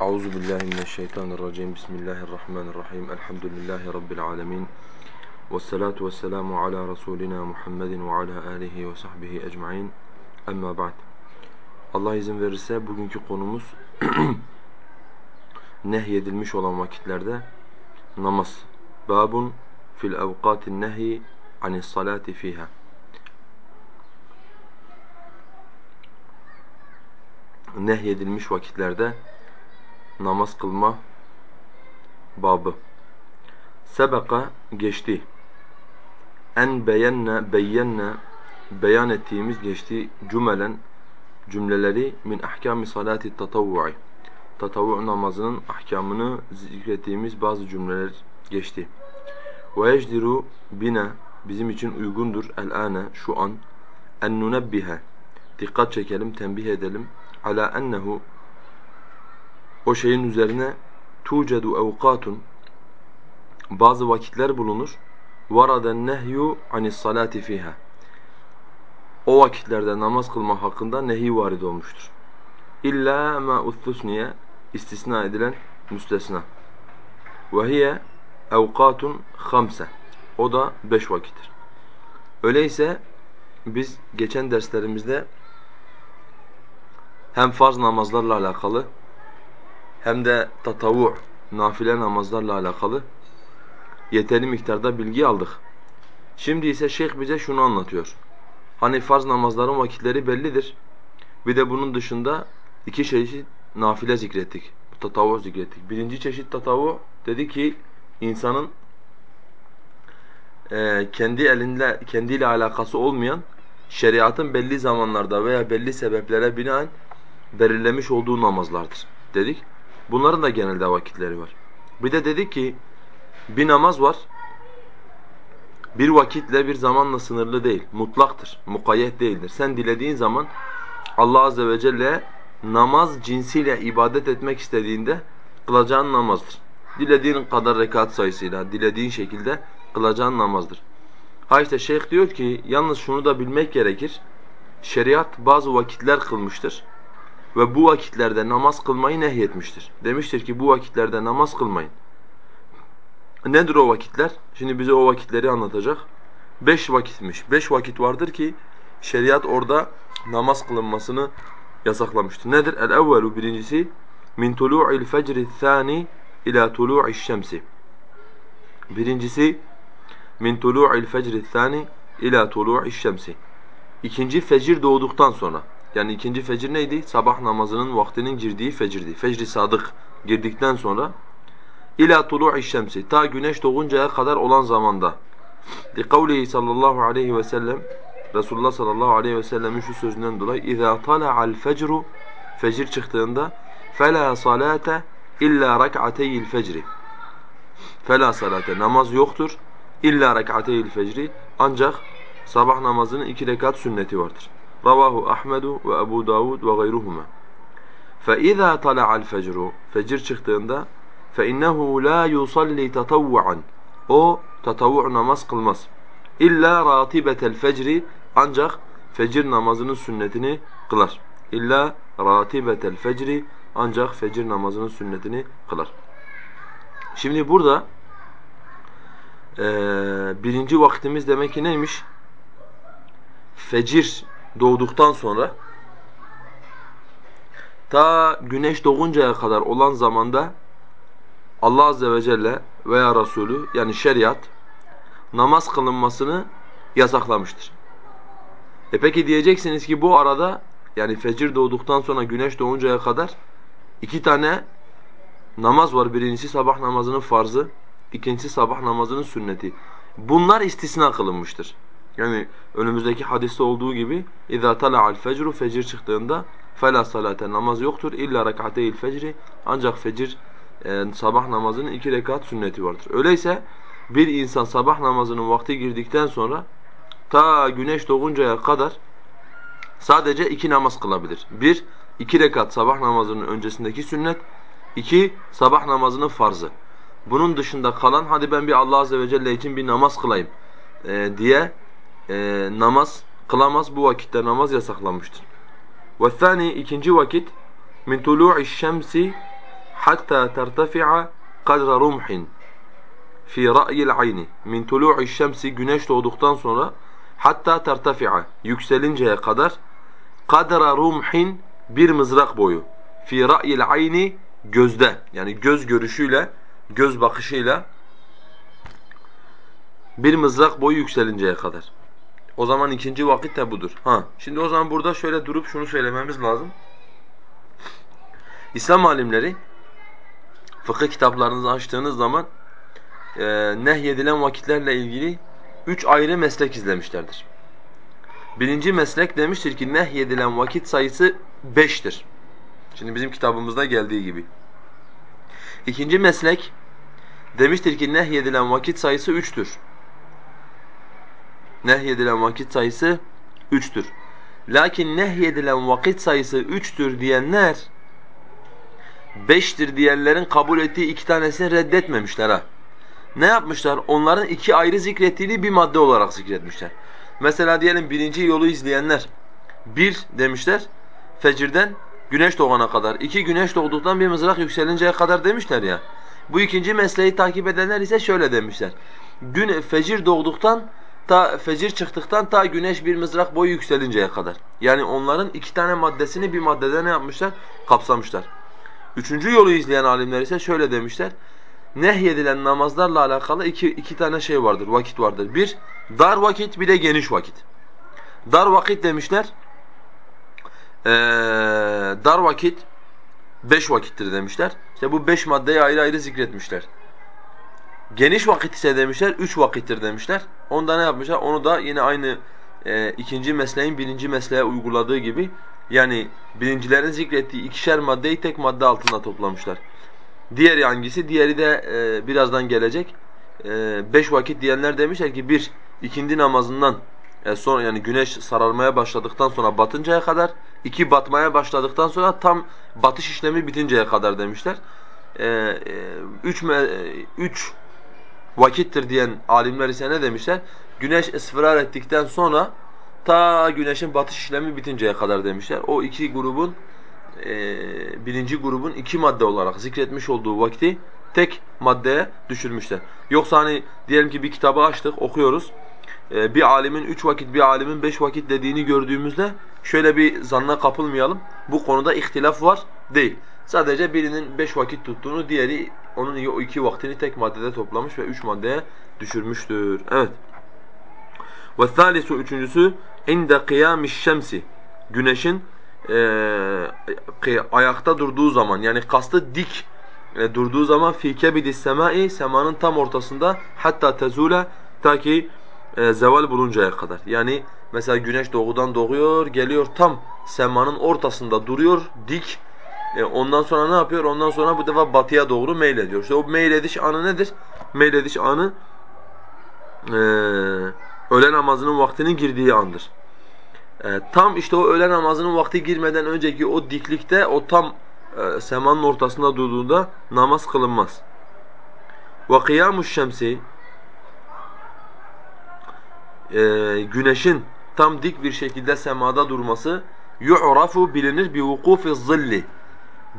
Euzu billahi mineşşeytanirracim. Bismillahirrahmanirrahim. Elhamdülillahi rabbil alamin. Ves salatu vesselamu ala rasulina Muhammedin ve ala alihi ve sahbihi ecmaîn. Amma ba'd. Allah izin verirse bugünkü konumuz nehyedilmiş olan vakitlerde namaz. Babun fil evkatin nehi anis salati fiha. Nehyedilmiş vakitlerde namaz kılma babı. Sebeka geçti. En beyenne beyenne beyan ettiğimiz geçti cümelen cümleleri min ahkami salati tatavvu'i. Tatavvu namazının ahkamını zikrettiğimiz bazı cümleler geçti. Ve yecdiru bina bizim için uygundur el-ane şu an en nunebbihe dikkat çekelim, tembih edelim ala ennehu o şeyin üzerine tucedu evkatun bazı vakitler bulunur. Varaden nehyu anis salati fiha. O vakitlerde namaz kılma hakkında nehi varid olmuştur. İlla ma ustusniye istisna edilen müstesna. Ve hiye evkatun hamse. O da beş vakittir. Öyleyse biz geçen derslerimizde hem farz namazlarla alakalı hem de tatavu nafile namazlarla alakalı yeterli miktarda bilgi aldık. Şimdi ise şeyh bize şunu anlatıyor. Hani farz namazların vakitleri bellidir. Bir de bunun dışında iki çeşit nafile zikrettik. Tatavu zikrettik. Birinci çeşit tatavu dedi ki insanın e, kendi elinde kendiyle alakası olmayan şeriatın belli zamanlarda veya belli sebeplere binaen belirlemiş olduğu namazlardır dedik. Bunların da genelde vakitleri var. Bir de dedik ki bir namaz var. Bir vakitle bir zamanla sınırlı değil. Mutlaktır. Mukayyet değildir. Sen dilediğin zaman Allah azze ve celle namaz cinsiyle ibadet etmek istediğinde kılacağın namazdır. Dilediğin kadar rekat sayısıyla, dilediğin şekilde kılacağın namazdır. Ha işte şeyh diyor ki yalnız şunu da bilmek gerekir. Şeriat bazı vakitler kılmıştır ve bu vakitlerde namaz kılmayı nehyetmiştir. Demiştir ki bu vakitlerde namaz kılmayın. Nedir o vakitler? Şimdi bize o vakitleri anlatacak. Beş vakitmiş. Beş vakit vardır ki şeriat orada namaz kılınmasını yasaklamıştır. Nedir? El-evvelu birincisi min tulu'il fecri thani ila tulu'iş şemsi. Birincisi min tulu'il fecri thani ila tulu'iş şemsi. İkinci fecir doğduktan sonra. Yani ikinci fecir neydi? Sabah namazının vaktinin girdiği fecirdi. Fecri sadık girdikten sonra ila tulu'i şemsi ta güneş doğuncaya kadar olan zamanda. Li kavlihi sallallahu aleyhi ve sellem Resulullah sallallahu aleyhi ve sellemin şu sözünden dolayı اِذَا طَلَعَ الْفَجْرُ Fecir çıktığında فَلَا صَلَاةَ illa رَكْعَتَيِ الْفَجْرِ Fela salate namaz yoktur illa rek'ateyil fecri ancak sabah namazının iki rekat sünneti vardır. Ravahu Ahmedu ve Ebu Davud ve gayruhuma. فَإِذَا طَلَعَ الْفَجْرُ Fecir çıktığında فَإِنَّهُ لَا يُصَلِّي تَطَوُّعًا O tatavvu namaz kılmaz. İlla ratibetel fecri ancak fecir namazının sünnetini kılar. İlla ratibetel fecri ancak fecir namazının sünnetini kılar. Şimdi burada e, birinci vaktimiz demek ki neymiş? Fecir doğduktan sonra ta güneş doğuncaya kadar olan zamanda Allah azze ve celle veya Resulü yani şeriat namaz kılınmasını yasaklamıştır. E peki diyeceksiniz ki bu arada yani fecir doğduktan sonra güneş doğuncaya kadar iki tane namaz var. Birincisi sabah namazının farzı, ikincisi sabah namazının sünneti. Bunlar istisna kılınmıştır. Yani önümüzdeki hadiste olduğu gibi اِذَا طَلَعَ الْفَجْرُ Fecir çıktığında فَلَا salate namaz yoktur illa rekateyil fecri ancak fecir e, sabah namazının iki rekat sünneti vardır. Öyleyse bir insan sabah namazının vakti girdikten sonra ta güneş doğuncaya kadar sadece iki namaz kılabilir. Bir, iki rekat sabah namazının öncesindeki sünnet. iki sabah namazının farzı. Bunun dışında kalan hadi ben bir Allah Azze ve Celle için bir namaz kılayım e, diye e, namaz kılamaz. Bu vakitte namaz yasaklanmıştır. وَالثَّانِي ikinci vakit min tulu'i şemsi hatta tertefi'a kadra rumhin fi ra'yil ayni min tulu'i şemsi güneş doğduktan sonra hatta tertefi'a yükselinceye kadar kadra rumhin bir mızrak boyu fi ra'yil ayni gözde yani göz görüşüyle göz bakışıyla bir mızrak boyu yükselinceye kadar. o zaman ikinci vakit de budur. Ha, şimdi o zaman burada şöyle durup şunu söylememiz lazım. İslam alimleri fıkıh kitaplarınızı açtığınız zaman e, nehyedilen vakitlerle ilgili üç ayrı meslek izlemişlerdir. Birinci meslek demiştir ki nehyedilen vakit sayısı beştir. Şimdi bizim kitabımızda geldiği gibi. İkinci meslek demiştir ki nehyedilen vakit sayısı üçtür. Nehyedilen vakit sayısı üçtür. Lakin nehyedilen vakit sayısı üçtür diyenler beştir diyenlerin kabul ettiği iki tanesini reddetmemişler ha. Ne yapmışlar? Onların iki ayrı zikrettiğini bir madde olarak zikretmişler. Mesela diyelim birinci yolu izleyenler bir demişler fecirden güneş doğana kadar. iki güneş doğduktan bir mızrak yükselinceye kadar demişler ya. Bu ikinci mesleği takip edenler ise şöyle demişler. Gün fecir doğduktan ta fecir çıktıktan ta güneş bir mızrak boyu yükselinceye kadar. Yani onların iki tane maddesini bir maddede ne yapmışlar? Kapsamışlar. Üçüncü yolu izleyen alimler ise şöyle demişler. Nehyedilen namazlarla alakalı iki, iki tane şey vardır, vakit vardır. Bir, dar vakit bir de geniş vakit. Dar vakit demişler, ee, dar vakit beş vakittir demişler. İşte bu beş maddeyi ayrı ayrı zikretmişler. Geniş vakit ise demişler üç vakittir demişler. Onda ne yapmışlar? Onu da yine aynı e, ikinci mesleğin birinci mesleğe uyguladığı gibi yani birincilerin zikrettiği ikişer maddeyi tek madde altında toplamışlar. Diğeri hangisi? Diğeri de e, birazdan gelecek. E, beş vakit diyenler demişler ki bir, ikindi namazından e, sonra yani güneş sararmaya başladıktan sonra batıncaya kadar, iki batmaya başladıktan sonra tam batış işlemi bitinceye kadar demişler. E, e, üç, me, üç vakittir diyen alimler ise ne demişler? Güneş ısfırar ettikten sonra ta güneşin batış işlemi bitinceye kadar demişler. O iki grubun e, birinci grubun iki madde olarak zikretmiş olduğu vakti tek maddeye düşürmüşler. Yoksa hani diyelim ki bir kitabı açtık, okuyoruz. E, bir alimin üç vakit, bir alimin beş vakit dediğini gördüğümüzde şöyle bir zanna kapılmayalım. Bu konuda ihtilaf var değil. Sadece birinin beş vakit tuttuğunu, diğeri onun iki vaktini tek maddede toplamış ve üç maddeye düşürmüştür. Evet. Ve thalisu üçüncüsü inde kıyamiş şemsi. Güneşin e, ayakta durduğu zaman yani kastı dik e, durduğu zaman fi kebidis semai semanın tam ortasında hatta tezule ta ki e, zeval buluncaya kadar. Yani mesela güneş doğudan doğuyor, geliyor tam semanın ortasında duruyor dik. E, ondan sonra ne yapıyor? Ondan sonra bu defa batıya doğru meylediyor. İşte o meylediş anı nedir? Meylediş anı e, öğle namazının vaktinin girdiği andır. E, tam işte o öğle namazının vakti girmeden önceki o diklikte o tam e, semanın ortasında durduğunda namaz kılınmaz. Kıyamuş şemsi e, güneşin tam dik bir şekilde semada durması yu'rafu bilinir bi vukufi zilli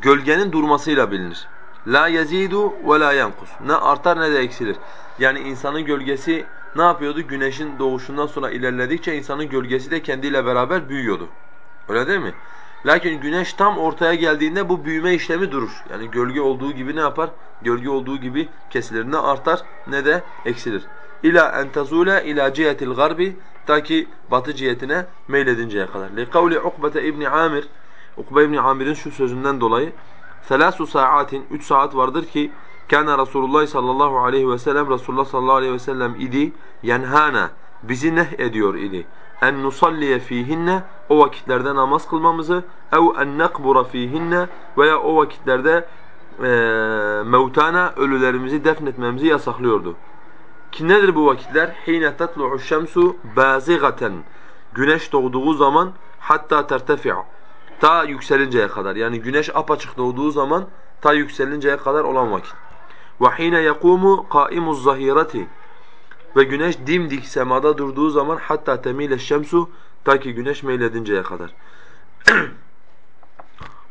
gölgenin durmasıyla bilinir. La yezidu ve la yankus. Ne artar ne de eksilir. Yani insanın gölgesi ne yapıyordu? Güneşin doğuşundan sonra ilerledikçe insanın gölgesi de kendiyle beraber büyüyordu. Öyle değil mi? Lakin güneş tam ortaya geldiğinde bu büyüme işlemi durur. Yani gölge olduğu gibi ne yapar? Gölge olduğu gibi kesilir. Ne artar ne de eksilir. İla en tazule ila cihetil garbi ta ki batı cihetine meyledinceye kadar. Li kavli Ukbete İbni Amir Ukbe İbni Amir'in şu sözünden dolayı Selasu saatin üç saat vardır ki Kana Resulullah sallallahu aleyhi ve sellem Resulullah sallallahu aleyhi ve sellem idi yenhana bizi neh ediyor idi. En nusalliye fihinne o vakitlerde namaz kılmamızı ev en nakbura fihinne veya o vakitlerde e, mevtana ölülerimizi defnetmemizi yasaklıyordu. Ki nedir bu vakitler? Hine tatlu'u şemsu bazigaten. Güneş doğduğu zaman hatta tertefi'a. Ta yükselinceye kadar. Yani güneş apaçık doğduğu zaman ta yükselinceye kadar olan vakit. وَحِينَ يَقُومُ قَائِمُ الزَّهِيرَةِ Ve güneş dimdik semada durduğu zaman hatta temile şemsu ta ki güneş meyledinceye kadar.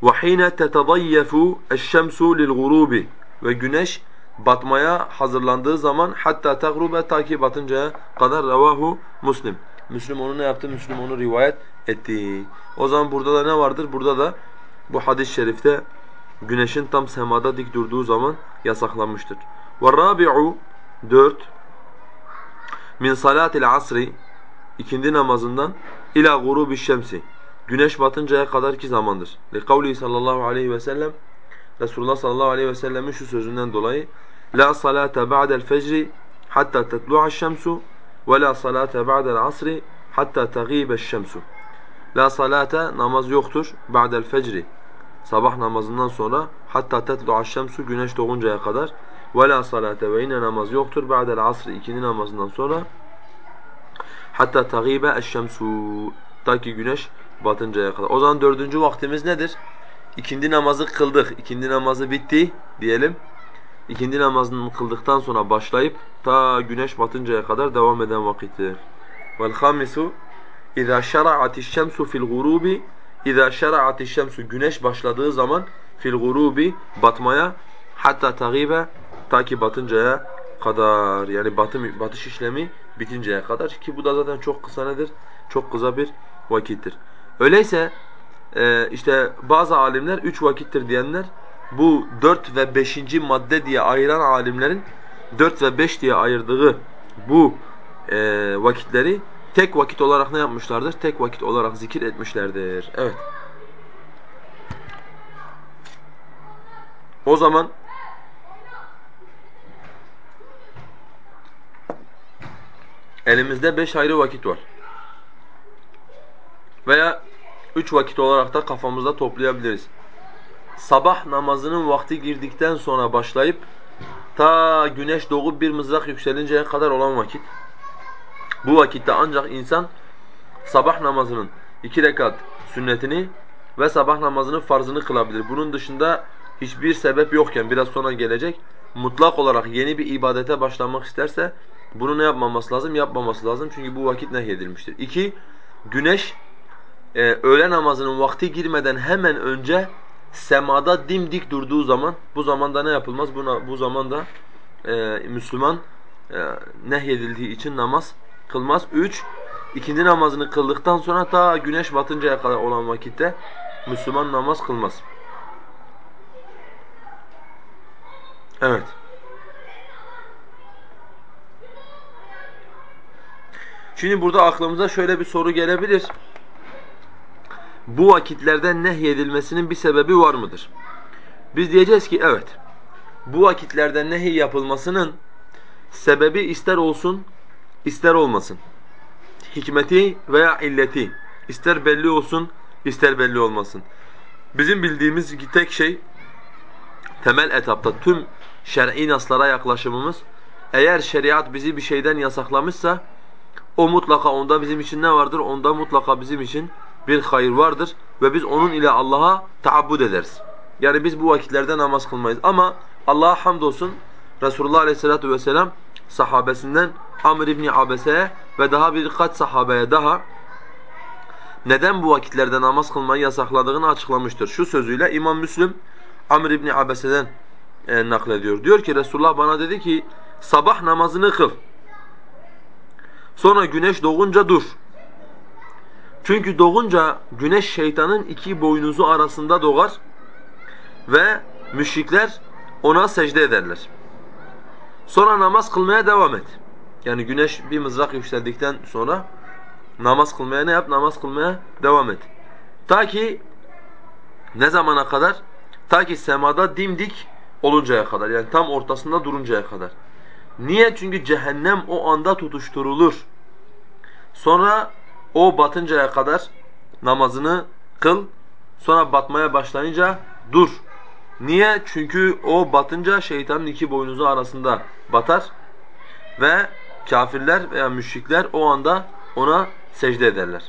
وَحِينَ تَتَضَيَّفُ الشَّمْسُ لِلْغُرُوبِ Ve güneş batmaya hazırlandığı zaman hatta tegrube ta ki batıncaya kadar revahu Müslim. Müslüm onu ne yaptı? Müslüm onu rivayet etti. O zaman burada da ne vardır? Burada da bu hadis-i şerifte güneşin tam semada dik durduğu zaman yasaklanmıştır. وَالرَّابِعُ Dört Min salatil asri ikindi namazından ila gurubi şemsi güneş batıncaya kadar ki zamandır. Li kavli sallallahu aleyhi ve sellem Resulullah sallallahu aleyhi ve sellemin şu sözünden dolayı la salate ba'del fecri hatta tetlu'aş şemsu ve la salate ba'del asri hatta taghibeş şemsu. La salate namaz yoktur ba'del fecri sabah namazından sonra hatta tetlu'aş şemsu güneş doğuncaya kadar ve la salate ve yine namaz yoktur ba'del asri ikindi namazından sonra hatta tagibe eşşemsu ta ki güneş batıncaya kadar. O zaman dördüncü vaktimiz nedir? İkindi namazı kıldık. İkindi namazı bitti diyelim. İkindi namazını kıldıktan sonra başlayıp ta güneş batıncaya kadar devam eden vakittir. Vel hamisu İza şera'atiş şemsu fil gurubi İza şera'atiş şemsu güneş başladığı zaman fil gurubi batmaya hatta tagibe ta ki batıncaya kadar yani batım batış işlemi bitinceye kadar ki bu da zaten çok kısa nedir? Çok kısa bir vakittir. Öyleyse e, işte bazı alimler üç vakittir diyenler bu dört ve beşinci madde diye ayıran alimlerin dört ve beş diye ayırdığı bu e, vakitleri tek vakit olarak ne yapmışlardır? Tek vakit olarak zikir etmişlerdir. Evet. O zaman elimizde beş ayrı vakit var. Veya üç vakit olarak da kafamızda toplayabiliriz. Sabah namazının vakti girdikten sonra başlayıp ta güneş doğup bir mızrak yükselinceye kadar olan vakit. Bu vakitte ancak insan sabah namazının iki rekat sünnetini ve sabah namazının farzını kılabilir. Bunun dışında hiçbir sebep yokken biraz sonra gelecek mutlak olarak yeni bir ibadete başlamak isterse bunu ne yapmaması lazım? Yapmaması lazım çünkü bu vakit nehyedilmiştir. İki, güneş e, öğle namazının vakti girmeden hemen önce semada dimdik durduğu zaman bu zamanda ne yapılmaz? Buna, bu zamanda e, Müslüman e, nehyedildiği için namaz kılmaz. Üç, ikindi namazını kıldıktan sonra ta güneş batıncaya kadar olan vakitte Müslüman namaz kılmaz. Evet. Şimdi burada aklımıza şöyle bir soru gelebilir. Bu vakitlerden nehyedilmesinin bir sebebi var mıdır? Biz diyeceğiz ki evet. Bu vakitlerden nehy yapılmasının sebebi ister olsun, ister olmasın. Hikmeti veya illeti ister belli olsun, ister belli olmasın. Bizim bildiğimiz tek şey temel etapta tüm şer'i naslara yaklaşımımız eğer şeriat bizi bir şeyden yasaklamışsa o mutlaka onda bizim için ne vardır? Onda mutlaka bizim için bir hayır vardır ve biz onun ile Allah'a taabbud ederiz. Yani biz bu vakitlerde namaz kılmayız ama Allah'a hamdolsun Resulullah Aleyhisselatü Vesselam sahabesinden Amr İbni Abese'ye ve daha birkaç sahabeye daha neden bu vakitlerde namaz kılmayı yasakladığını açıklamıştır. Şu sözüyle İmam Müslim Amr İbni Abese'den e, naklediyor. Diyor ki Resulullah bana dedi ki sabah namazını kıl. Sonra güneş doğunca dur. Çünkü doğunca güneş şeytanın iki boynuzu arasında doğar ve müşrikler ona secde ederler. Sonra namaz kılmaya devam et. Yani güneş bir mızrak yükseldikten sonra namaz kılmaya ne yap? Namaz kılmaya devam et. Ta ki ne zamana kadar? Ta ki semada dimdik oluncaya kadar. Yani tam ortasında duruncaya kadar. Niye? Çünkü cehennem o anda tutuşturulur. Sonra o batıncaya kadar namazını kıl. Sonra batmaya başlayınca dur. Niye? Çünkü o batınca şeytanın iki boynuzu arasında batar ve kafirler veya müşrikler o anda ona secde ederler.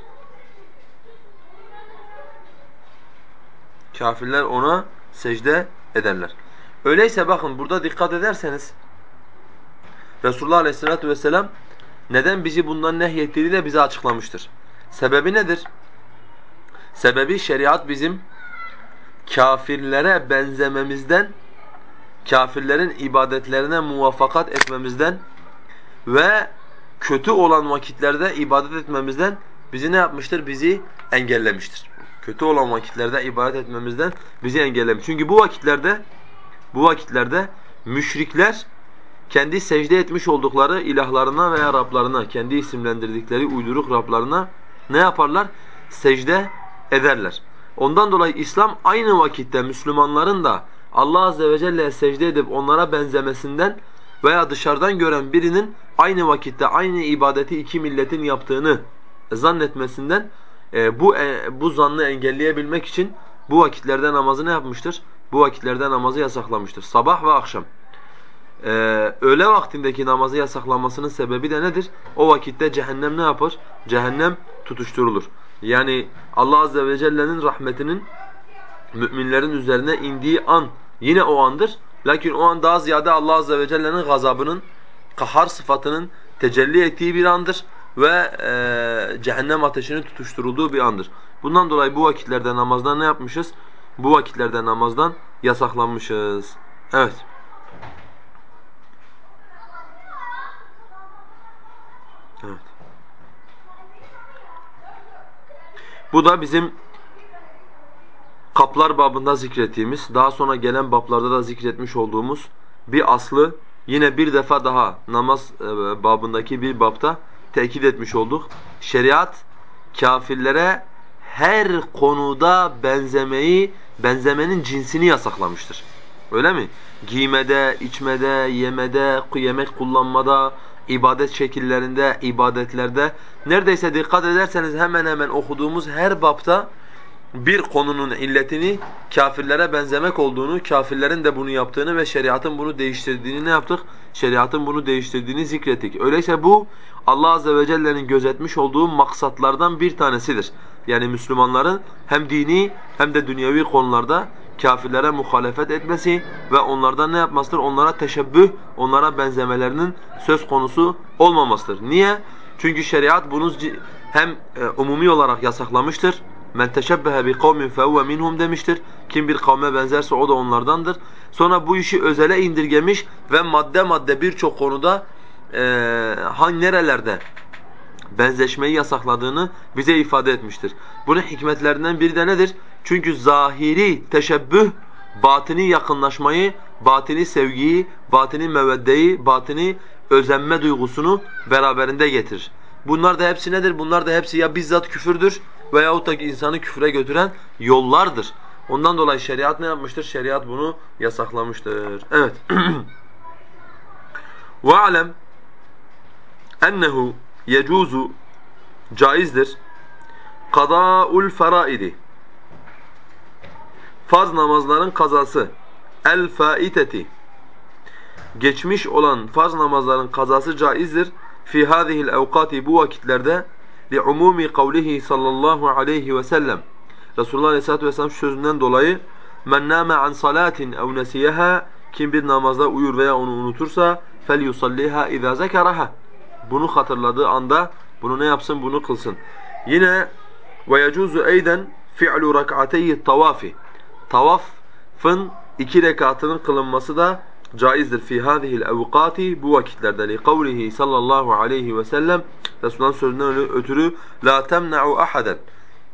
Kafirler ona secde ederler. Öyleyse bakın burada dikkat ederseniz Resulullah Aleyhisselatü Vesselam neden bizi bundan nehyettiğini de bize açıklamıştır. Sebebi nedir? Sebebi şeriat bizim kafirlere benzememizden, kafirlerin ibadetlerine muvaffakat etmemizden ve kötü olan vakitlerde ibadet etmemizden bizi ne yapmıştır? Bizi engellemiştir. Kötü olan vakitlerde ibadet etmemizden bizi engellemiş. Çünkü bu vakitlerde bu vakitlerde müşrikler kendi secde etmiş oldukları ilahlarına veya Rablarına, kendi isimlendirdikleri uyduruk Rablarına ne yaparlar? Secde ederler. Ondan dolayı İslam aynı vakitte Müslümanların da Allah azze ve celle'ye secde edip onlara benzemesinden veya dışarıdan gören birinin aynı vakitte aynı ibadeti iki milletin yaptığını zannetmesinden e, bu e, bu zannı engelleyebilmek için bu vakitlerde namazı ne yapmıştır? Bu vakitlerde namazı yasaklamıştır. Sabah ve akşam. Ee, öğle vaktindeki namazı yasaklamasının sebebi de nedir? O vakitte cehennem ne yapar? Cehennem tutuşturulur. Yani Allah azze ve celle'nin rahmetinin müminlerin üzerine indiği an yine o andır. Lakin o an daha ziyade Allah azze ve celle'nin gazabının, kahar sıfatının tecelli ettiği bir andır ve e, cehennem ateşinin tutuşturulduğu bir andır. Bundan dolayı bu vakitlerde namazdan ne yapmışız? Bu vakitlerde namazdan yasaklanmışız. Evet. Evet. Bu da bizim kaplar babında zikrettiğimiz, daha sonra gelen bablarda da zikretmiş olduğumuz bir aslı yine bir defa daha namaz e, babındaki bir babta tekit etmiş olduk. Şeriat kafirlere her konuda benzemeyi, benzemenin cinsini yasaklamıştır. Öyle mi? Giymede, içmede, yemede, yemek kullanmada, ibadet şekillerinde, ibadetlerde neredeyse dikkat ederseniz hemen hemen okuduğumuz her bapta bir konunun illetini kafirlere benzemek olduğunu, kafirlerin de bunu yaptığını ve şeriatın bunu değiştirdiğini ne yaptık? Şeriatın bunu değiştirdiğini zikrettik. Öyleyse bu Allah azze ve celle'nin gözetmiş olduğu maksatlardan bir tanesidir. Yani Müslümanların hem dini hem de dünyevi konularda kafirlere muhalefet etmesi ve onlardan ne yapmasıdır? Onlara teşebbüh, onlara benzemelerinin söz konusu olmamasıdır. Niye? Çünkü şeriat bunu hem e, umumi olarak yasaklamıştır. Men teşebbehe bi kavmin fehuve minhum demiştir. Kim bir kavme benzerse o da onlardandır. Sonra bu işi özele indirgemiş ve madde madde birçok konuda e, hangi nerelerde benzeşmeyi yasakladığını bize ifade etmiştir. Bunun hikmetlerinden biri de nedir? Çünkü zahiri teşebbüh batini yakınlaşmayı, batini sevgiyi, batini meveddeyi, batini özenme duygusunu beraberinde getirir. Bunlar da hepsi nedir? Bunlar da hepsi ya bizzat küfürdür veyahut da insanı küfre götüren yollardır. Ondan dolayı şeriat ne yapmıştır? Şeriat bunu yasaklamıştır. Evet. وَعَلَمْ ennehu yecuzu caizdir kadâul feraidi farz namazların kazası el faiteti geçmiş olan farz namazların kazası caizdir fi hadihi'l evkati bu vakitlerde li umumi kavlihi sallallahu aleyhi ve sellem Resulullah Aleyhisselatü Vesselam sözünden dolayı men nâme an salatin ev nesiyeha kim bir namazda uyur veya onu unutursa fel yusalliha izâ zekeraha bunu hatırladığı anda bunu ne yapsın? Bunu kılsın. Yine ve yecuzu eyden fi'lu rak'ateyhi tavafi. Tavafın iki rekatının kılınması da caizdir fi hadihil evkati bu vakitlerde li kavlihi sallallahu aleyhi ve sellem Resulullah'ın sözünden ötürü la temna'u ahaden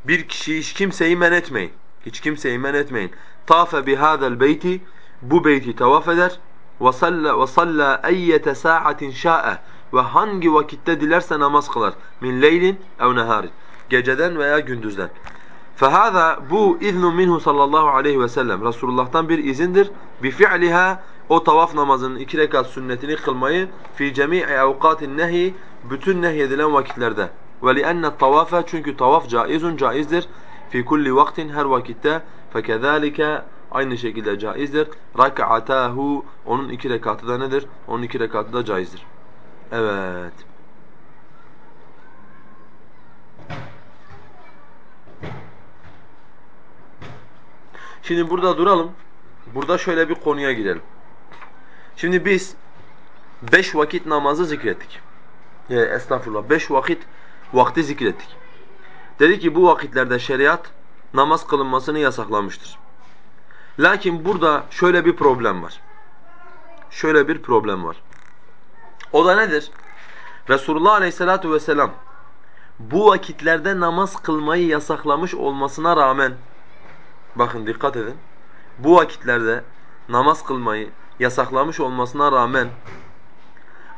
bir kişi hiç kimseyi men etmeyin. Hiç kimseyi men etmeyin. Tafe bi hadal beyti bu beyti tavaf eder ve salla eyyete sa'atin şa'e ve hangi vakitte dilerse namaz kılar. Min leylin ev neharin. Geceden veya gündüzden. فَهَذَا bu iznu minhu sallallahu aleyhi ve sellem. Resulullah'tan bir izindir. بِفِعْلِهَا o tavaf namazının iki rekat sünnetini kılmayı fi cemii evkatin nehi bütün nehyedilen vakitlerde. Ve li'enne tavafe çünkü tavaf caizun caizdir. Fi kulli vaktin her vakitte fekezalike aynı şekilde caizdir. Rak'atahu onun iki rekatı da nedir? Onun iki rekatı da caizdir. Evet. Şimdi burada duralım. Burada şöyle bir konuya girelim. Şimdi biz beş vakit namazı zikrettik. Yani estağfurullah beş vakit vakti zikrettik. Dedi ki bu vakitlerde şeriat namaz kılınmasını yasaklamıştır. Lakin burada şöyle bir problem var. Şöyle bir problem var. O da nedir? Resulullah Aleyhisselatü Vesselam bu vakitlerde namaz kılmayı yasaklamış olmasına rağmen bakın dikkat edin. Bu vakitlerde namaz kılmayı yasaklamış olmasına rağmen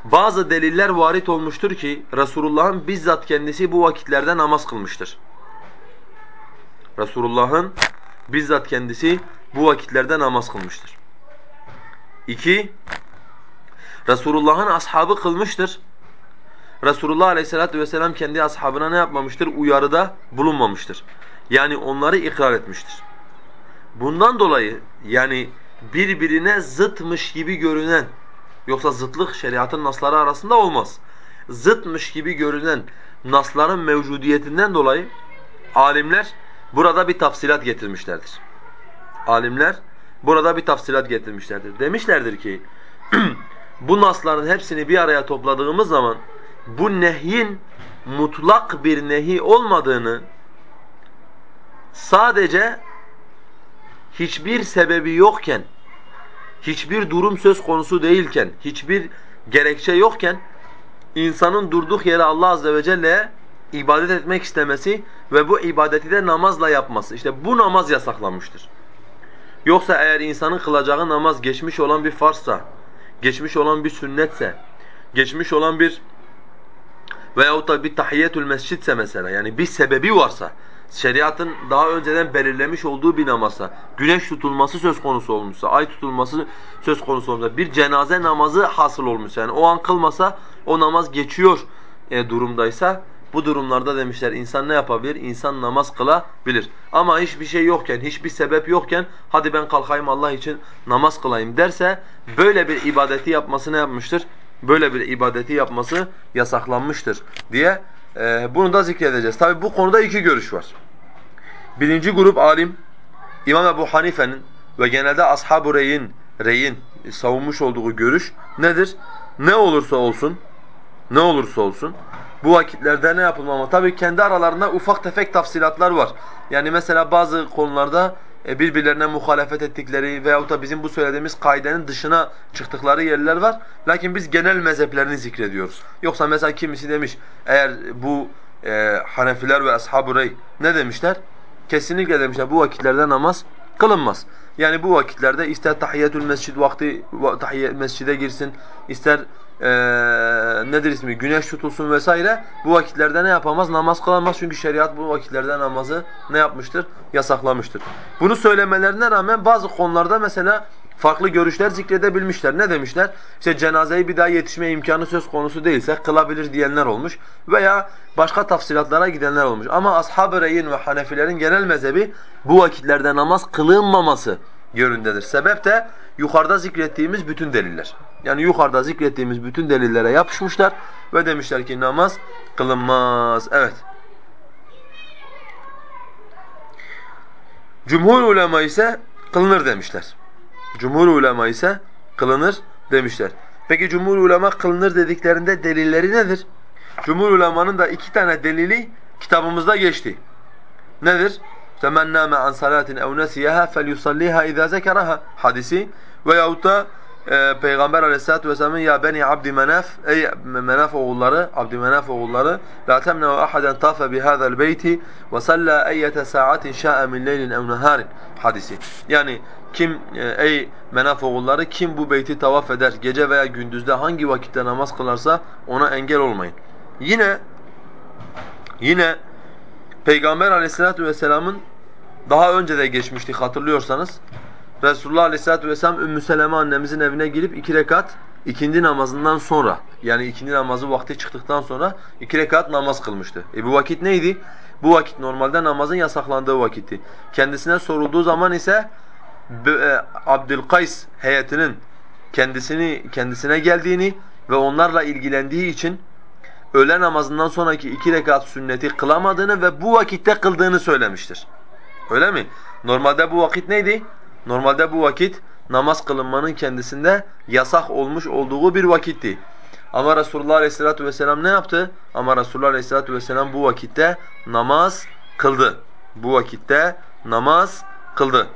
bazı deliller varit olmuştur ki Resulullah'ın bizzat kendisi bu vakitlerde namaz kılmıştır. Resulullah'ın bizzat kendisi bu vakitlerde namaz kılmıştır. İki, Resulullah'ın ashabı kılmıştır. Resulullah Aleyhisselatü Vesselam kendi ashabına ne yapmamıştır? Uyarıda bulunmamıştır. Yani onları ikrar etmiştir. Bundan dolayı yani birbirine zıtmış gibi görünen yoksa zıtlık şeriatın nasları arasında olmaz. Zıtmış gibi görünen nasların mevcudiyetinden dolayı alimler burada bir tafsilat getirmişlerdir. Alimler burada bir tafsilat getirmişlerdir. Demişlerdir ki bu nasların hepsini bir araya topladığımız zaman bu nehyin mutlak bir nehi olmadığını sadece hiçbir sebebi yokken, hiçbir durum söz konusu değilken, hiçbir gerekçe yokken insanın durduk yere Allah azze ve celle'ye ibadet etmek istemesi ve bu ibadeti de namazla yapması. İşte bu namaz yasaklanmıştır. Yoksa eğer insanın kılacağı namaz geçmiş olan bir farsa, geçmiş olan bir sünnetse, geçmiş olan bir veyahut da bir tahiyyetül mescidse mesela yani bir sebebi varsa şeriatın daha önceden belirlemiş olduğu bir namazsa, güneş tutulması söz konusu olmuşsa, ay tutulması söz konusu olmuşsa, bir cenaze namazı hasıl olmuşsa yani o an kılmasa o namaz geçiyor e, durumdaysa bu durumlarda demişler insan ne yapabilir? İnsan namaz kılabilir. Ama hiçbir şey yokken, hiçbir sebep yokken hadi ben kalkayım Allah için namaz kılayım derse böyle bir ibadeti yapması ne yapmıştır? Böyle bir ibadeti yapması yasaklanmıştır diye e, bunu da zikredeceğiz. Tabi bu konuda iki görüş var. Birinci grup alim İmam Ebu Hanife'nin ve genelde Ashab-ı Rey'in Rey'in savunmuş olduğu görüş nedir? Ne olursa olsun, ne olursa olsun bu vakitlerde ne yapılmamalı? Tabii kendi aralarında ufak tefek tafsilatlar var. Yani mesela bazı konularda birbirlerine muhalefet ettikleri veyahut da bizim bu söylediğimiz kaidenin dışına çıktıkları yerler var. Lakin biz genel mezheplerini zikrediyoruz. Yoksa mesela kimisi demiş eğer bu e, Hanefiler ve Ashab-ı ne demişler? Kesinlikle demişler bu vakitlerde namaz kılınmaz. Yani bu vakitlerde ister tahiyyetül mescid vakti tahiyyet mescide girsin, ister ee, nedir ismi güneş tutulsun vesaire bu vakitlerde ne yapamaz? Namaz kılamaz çünkü şeriat bu vakitlerde namazı ne yapmıştır? Yasaklamıştır. Bunu söylemelerine rağmen bazı konularda mesela farklı görüşler zikredebilmişler. Ne demişler? İşte cenazeyi bir daha yetişme imkanı söz konusu değilse kılabilir diyenler olmuş veya başka tafsilatlara gidenler olmuş. Ama ashab-ı reyin ve hanefilerin genel mezhebi bu vakitlerde namaz kılınmaması yönündedir. Sebep de yukarıda zikrettiğimiz bütün deliller. Yani yukarıda zikrettiğimiz bütün delillere yapışmışlar ve demişler ki namaz kılınmaz. Evet. Cumhur ulema ise kılınır demişler. Cumhur ulema ise kılınır demişler. Peki cumhur ulema kılınır dediklerinde delilleri nedir? Cumhur ulemanın da iki tane delili kitabımızda geçti. Nedir? فَمَنْ نَامَ عَنْ صَلَاتٍ اَوْ نَسِيَهَا فَلْيُصَلِّيهَا اِذَا زَكَرَهَا hadisi veyahut da e, Peygamber Aleyhisselatü vesselam'ın ya beni Abdi Menaf ey Menaf oğulları Abdi Menaf oğulları la temne'u ahaden tafe bi hada'l beyti ve salla eyyete sa'atin şa'a min leylin ev naharin hadisi. Yani kim e, ey Menaf oğulları kim bu beyti tavaf eder gece veya gündüzde hangi vakitte namaz kılarsa ona engel olmayın. Yine yine Peygamber Aleyhisselatü vesselam'ın daha önce de geçmişti hatırlıyorsanız Resulullah Aleyhisselatü Vesselam Ümmü Seleme annemizin evine girip iki rekat ikindi namazından sonra yani ikindi namazı vakti çıktıktan sonra iki rekat namaz kılmıştı. E bu vakit neydi? Bu vakit normalde namazın yasaklandığı vakitti. Kendisine sorulduğu zaman ise e, Abdülkays heyetinin kendisini kendisine geldiğini ve onlarla ilgilendiği için öğle namazından sonraki iki rekat sünneti kılamadığını ve bu vakitte kıldığını söylemiştir. Öyle mi? Normalde bu vakit neydi? Normalde bu vakit namaz kılınmanın kendisinde yasak olmuş olduğu bir vakitti. Ama Resulullah Aleyhisselatü Vesselam ne yaptı? Ama Resulullah Aleyhisselatü Vesselam bu vakitte namaz kıldı. Bu vakitte namaz kıldı.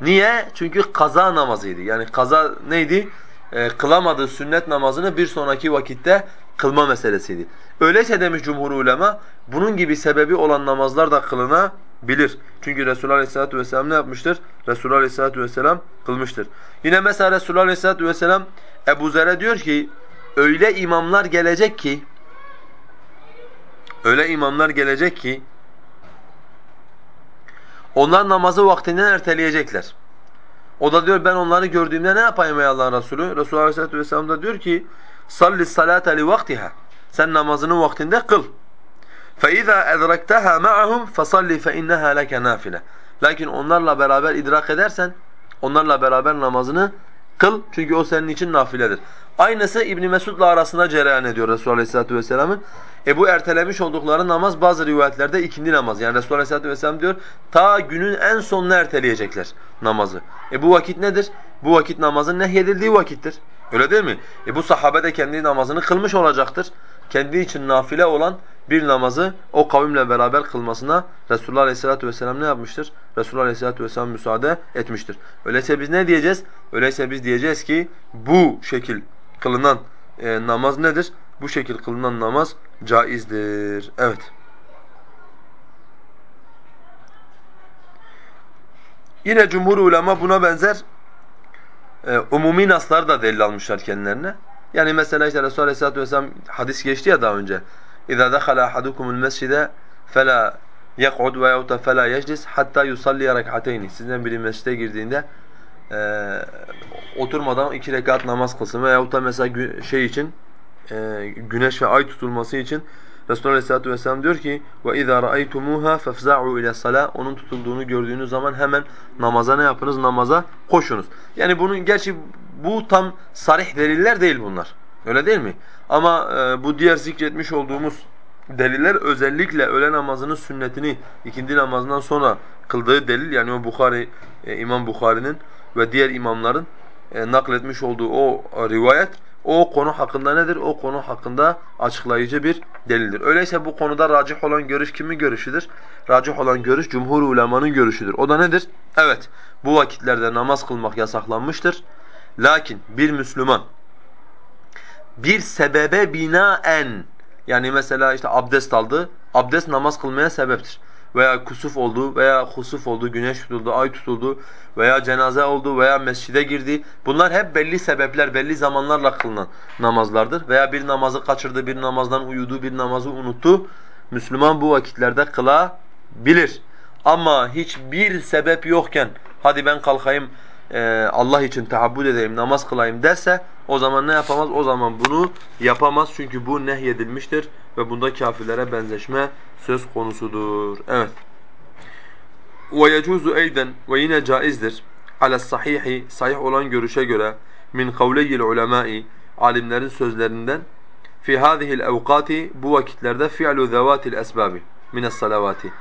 Niye? Çünkü kaza namazıydı. Yani kaza neydi? Ee, kılamadığı sünnet namazını bir sonraki vakitte kılma meselesiydi. Öyleyse demiş cumhur ulema, bunun gibi sebebi olan namazlar da kılınabilir. Çünkü Resulullah Aleyhisselatü Vesselam ne yapmıştır? Resulullah Aleyhisselatü Vesselam kılmıştır. Yine mesela Resulullah Aleyhisselatü Vesselam Ebu Zer'e diyor ki, öyle imamlar gelecek ki, öyle imamlar gelecek ki, onlar namazı vaktinden erteleyecekler. O da diyor ben onları gördüğümde ne yapayım ey Allah'ın Resulü? Resulullah Aleyhisselatü Vesselam da diyor ki, salli salate li vaktiha. Sen namazını vaktinde kıl. فَاِذَا اَذْرَكْتَهَا مَعَهُمْ فَصَلِّ فَاِنَّهَا لَكَ نَافِلَةً Lakin onlarla beraber idrak edersen, onlarla beraber namazını kıl. Çünkü o senin için nafiledir. Aynısı İbn Mesud'la arasında cereyan ediyor Resulullah Aleyhisselatü Vesselam'ın. E bu ertelemiş oldukları namaz bazı rivayetlerde ikindi namaz. Yani Resulullah Aleyhisselatü Vesselam diyor ta günün en sonuna erteleyecekler namazı. E bu vakit nedir? Bu vakit namazın nehyedildiği vakittir. Öyle değil mi? E bu sahabe de kendi namazını kılmış olacaktır. Kendi için nafile olan bir namazı o kavimle beraber kılmasına Resulullah Aleyhisselatü Vesselam ne yapmıştır? Resulullah Aleyhisselatü Vesselam müsaade etmiştir. Öyleyse biz ne diyeceğiz? Öyleyse biz diyeceğiz ki bu şekil kılınan e, namaz nedir? Bu şekil kılınan namaz caizdir. Evet. Yine cumhur ulema buna benzer e, umumi naslar da delil almışlar kendilerine. Yani mesela işte Resulullah Aleyhisselatü Vesselam hadis geçti ya daha önce. اِذَا دَخَلَ أَحَدُكُمُ الْمَسْجِدَ فَلَا يَقْعُدْ وَيَوْتَ فَلَا يَجْلِسْ حَتَّى يُصَلِّيَ رَكْعَتَيْنِ Sizden biri mescide girdiğinde e, oturmadan iki rekat namaz kılsın veyahut da mesela şey için e, güneş ve ay tutulması için Resulullah Aleyhisselatü Vesselam diyor ki وَاِذَا رَأَيْتُمُوهَا فَافْزَعُوا اِلَى الصَّلَاةِ Onun tutulduğunu gördüğünüz zaman hemen namaza ne yapınız? Namaza koşunuz. Yani bunun gerçi bu tam sarih deliller değil bunlar. Öyle değil mi? Ama e, bu diğer zikretmiş olduğumuz deliller özellikle öğle namazının sünnetini ikindi namazından sonra kıldığı delil yani o Bukhari e, İmam Bukhari'nin ve diğer imamların e, nakletmiş olduğu o rivayet o konu hakkında nedir? O konu hakkında açıklayıcı bir delildir. Öyleyse bu konuda racih olan görüş kimin görüşüdür? Racih olan görüş cumhur ulemanın görüşüdür. O da nedir? Evet, bu vakitlerde namaz kılmak yasaklanmıştır. Lakin bir Müslüman bir sebebe binaen yani mesela işte abdest aldı. Abdest namaz kılmaya sebeptir. Veya kusuf oldu veya husuf oldu, güneş tutuldu, ay tutuldu veya cenaze oldu veya mescide girdi. Bunlar hep belli sebepler, belli zamanlarla kılınan namazlardır. Veya bir namazı kaçırdı, bir namazdan uyudu, bir namazı unuttu. Müslüman bu vakitlerde kılabilir. Ama hiçbir sebep yokken hadi ben kalkayım e, Allah için tehabbüd edeyim, namaz kılayım derse o zaman ne yapamaz? O zaman bunu yapamaz çünkü bu nehyedilmiştir ve bunda kafirlere benzeşme söz konusudur. Evet. وَيَجُوزُ اَيْدًا Ve yine caizdir. عَلَى sahihi Sahih olan görüşe göre min kavleyil ulemai alimlerin sözlerinden fi hadihil evkati bu vakitlerde fi'lu zevatil esbabi min salavati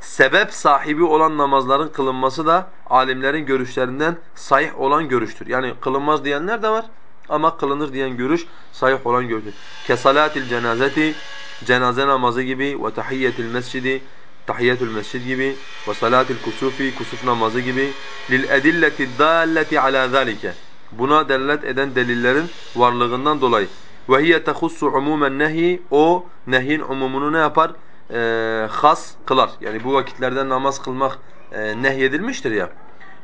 sebep sahibi olan namazların kılınması da alimlerin görüşlerinden sahih olan görüştür. Yani kılınmaz diyenler de var ama kılınır diyen görüş sahih olan görüştür. Kesalatil cenazeti cenaze namazı gibi ve tahiyyetil mescidi tahiyyetül mescid gibi ve salatil kusufi kusuf namazı gibi lil edilleti dalleti ala zalike buna delalet eden delillerin varlığından dolayı ve hiye tehussu umumen nehi o nehyin umumunu ne yapar? e, has kılar. Yani bu vakitlerde namaz kılmak e, nehyedilmiştir ya.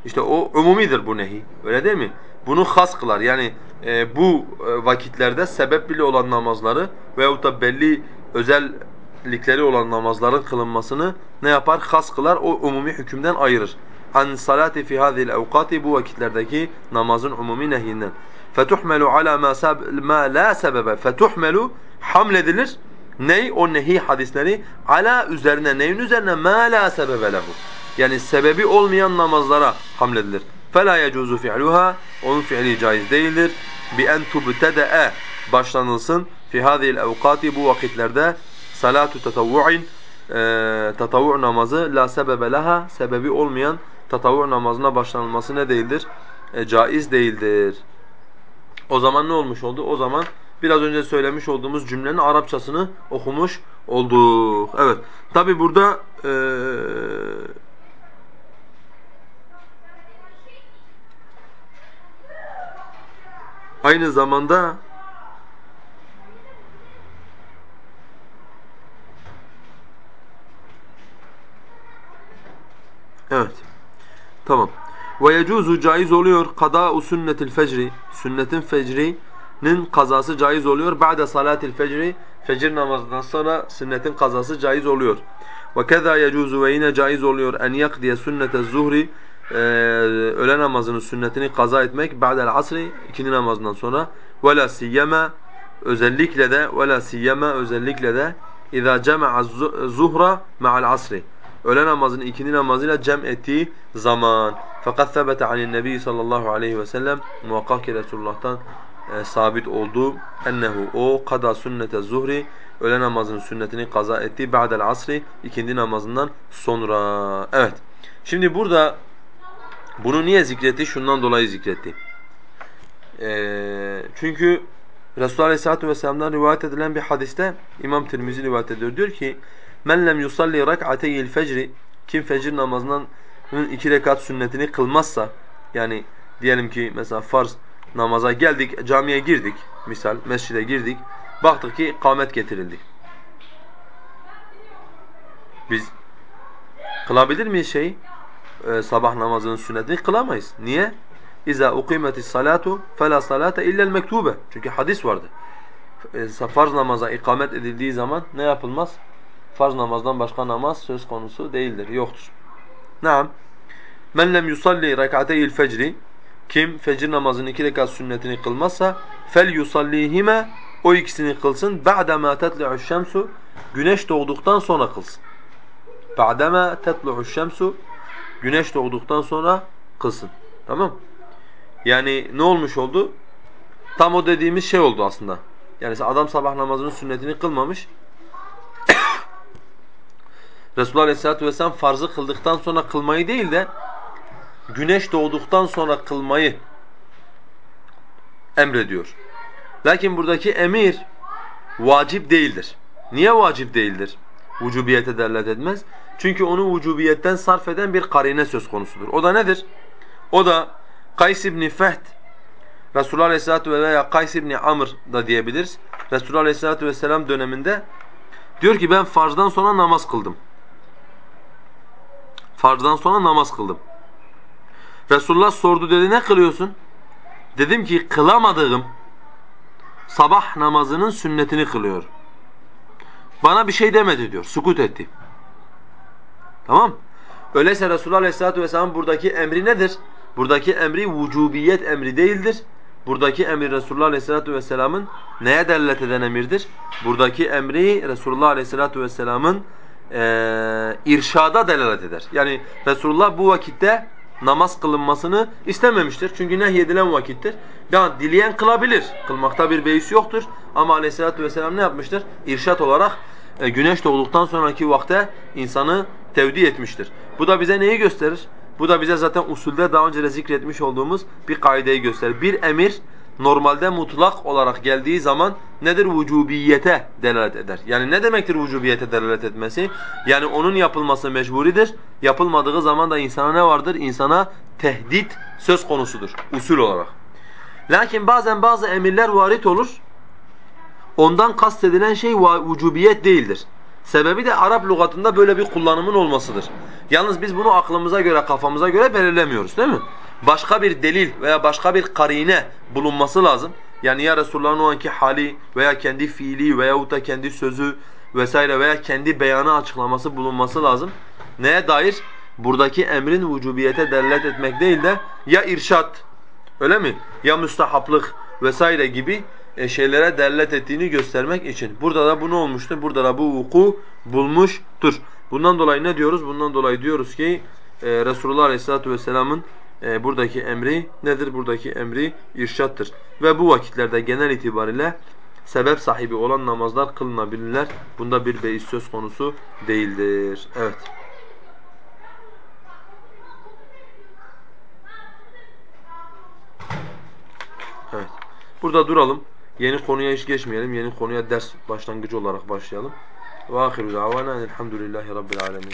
İşte o umumidir bu nehi. Öyle değil mi? Bunu has kılar. Yani e, bu e, vakitlerde sebepli olan namazları veyahut da belli özellikleri olan namazların kılınmasını ne yapar? Has kılar, o umumi hükümden ayırır. An salati fi hadhihi al-awqati bu vakitlerdeki namazın umumi nehyinden. Fetuhmelu ala ma sab ma la sebebe. Fetuhmelu hamledilir. Ney? O nehi hadisleri ala üzerine neyin üzerine ma la sebebe lehu. Yani sebebi olmayan namazlara hamledilir. Fela yecuzu fi'luha. Onun fiili caiz değildir. Bi en tubtada'a başlanılsın fi hadhihi'l evkati bu vakitlerde salatu tatavvu'in e, tatavvu namazı la sebebe leha sebebi olmayan tatavvu namazına başlanılması ne değildir? E, caiz değildir. O zaman ne olmuş oldu? O zaman biraz önce söylemiş olduğumuz cümlenin Arapçasını okumuş olduk. Evet. Tabi burada e, aynı zamanda Evet. Tamam. Ve yecuzu caiz oluyor kada sünnetil fecri. Sünnetin fecrinin kazası caiz oluyor. Ba'de salatil fecri. Fecir namazından sonra sünnetin kazası caiz oluyor. Ve keza yecuzu ve yine caiz oluyor en yakdiye sünnete zuhri e, öğle namazının sünnetini kaza etmek ba'del asri ikindi namazından sonra ve la siyyeme özellikle de ve la siyyeme özellikle de iza cema'a zuhra ma'al asri öğle namazını ikindi namazıyla cem ettiği zaman. Fakat sebete anin nebi sallallahu aleyhi ve sellem muhakkak ki Resulullah'tan e, sabit oldu. Ennehu o kada sünnete zuhri öğle namazının sünnetini kaza etti. Ba'del asri ikindi namazından sonra. Evet. Şimdi burada bunu niye zikretti? Şundan dolayı zikretti. E, çünkü Resulullah Aleyhisselatü Vesselam'dan rivayet edilen bir hadiste İmam Tirmizi rivayet ediyor. Diyor ki Men lem yusalli rak'ateyil fecri kim fecir namazının iki rekat sünnetini kılmazsa yani diyelim ki mesela farz namaza geldik, camiye girdik misal mescide girdik. Baktık ki kamet getirildi. Biz kılabilir miyiz şey? Ee, sabah namazının sünnetini kılamayız. Niye? İza uqimetis salatu fela salate illa'l mektube. Çünkü hadis vardı. Ee, farz namaza ikamet edildiği zaman ne yapılmaz? Farz namazdan başka namaz söz konusu değildir, yoktur. Naam. Men lem yusalli rek'ateyil fecri kim fecir namazının iki rekat sünnetini kılmazsa fel yusallihime o ikisini kılsın ba'dema tetlu'u şemsu güneş doğduktan sonra kılsın. Ba'dema tetlu'u şemsu güneş doğduktan sonra kılsın. Tamam? Yani ne olmuş oldu? Tam o dediğimiz şey oldu aslında. Yani adam sabah namazının sünnetini kılmamış. Resulullah Aleyhisselatü Vesselam farzı kıldıktan sonra kılmayı değil de güneş doğduktan sonra kılmayı emrediyor. Lakin buradaki emir vacip değildir. Niye vacip değildir? Vücubiyete delalet etmez. Çünkü onu vücubiyetten sarf eden bir karine söz konusudur. O da nedir? O da Kays ibn Fehd Resulullah Aleyhisselatü ve veya Kays ibn Amr da diyebiliriz. Resulullah Aleyhisselatü Vesselam döneminde diyor ki ben farzdan sonra namaz kıldım. Farzdan sonra namaz kıldım. Resulullah sordu dedi ne kılıyorsun? Dedim ki kılamadığım sabah namazının sünnetini kılıyorum. Bana bir şey demedi diyor. Sukut etti. Tamam Öyleyse Resulullah Aleyhisselatü Vesselam buradaki emri nedir? Buradaki emri vücubiyet emri değildir. Buradaki emir Resulullah Aleyhisselatü Vesselam'ın neye delalet eden emirdir? Buradaki emri Resulullah Aleyhisselatü Vesselam'ın e, irşada delalet eder. Yani Resulullah bu vakitte namaz kılınmasını istememiştir. Çünkü nehyedilen vakittir. Yani dileyen kılabilir. Kılmakta bir beis yoktur. Ama aleyhissalatü vesselam ne yapmıştır? İrşat olarak e, güneş doğduktan sonraki vakte insanı tevdi etmiştir. Bu da bize neyi gösterir? Bu da bize zaten usulde daha önce de zikretmiş olduğumuz bir kaideyi gösterir. Bir emir normalde mutlak olarak geldiği zaman nedir? Vücubiyete delalet eder. Yani ne demektir vücubiyete delalet etmesi? Yani onun yapılması mecburidir. Yapılmadığı zaman da insana ne vardır? İnsana tehdit söz konusudur usul olarak. Lakin bazen bazı emirler varit olur. Ondan kastedilen şey vücubiyet değildir. Sebebi de Arap lügatında böyle bir kullanımın olmasıdır. Yalnız biz bunu aklımıza göre, kafamıza göre belirlemiyoruz değil mi? Başka bir delil veya başka bir karine bulunması lazım. Yani ya Resulullah'ın o anki hali veya kendi fiili veyahut da kendi sözü vesaire veya kendi beyanı açıklaması bulunması lazım. Neye dair? Buradaki emrin vücubiyete delalet etmek değil de ya irşat öyle mi? Ya müstahaplık vesaire gibi e, şeylere delalet ettiğini göstermek için. Burada da bu ne olmuştur? Burada da bu vuku bulmuştur. Bundan dolayı ne diyoruz? Bundan dolayı diyoruz ki e, Resulullah Aleyhisselatü Vesselam'ın e, buradaki emri nedir? Buradaki emri irşattır. Ve bu vakitlerde genel itibariyle sebep sahibi olan namazlar kılınabilirler. Bunda bir beis söz konusu değildir. Evet. Evet. Burada duralım. Yeni konuya hiç geçmeyelim. Yeni konuya ders başlangıcı olarak başlayalım. Ve ahiru davana elhamdülillahi rabbil alemin.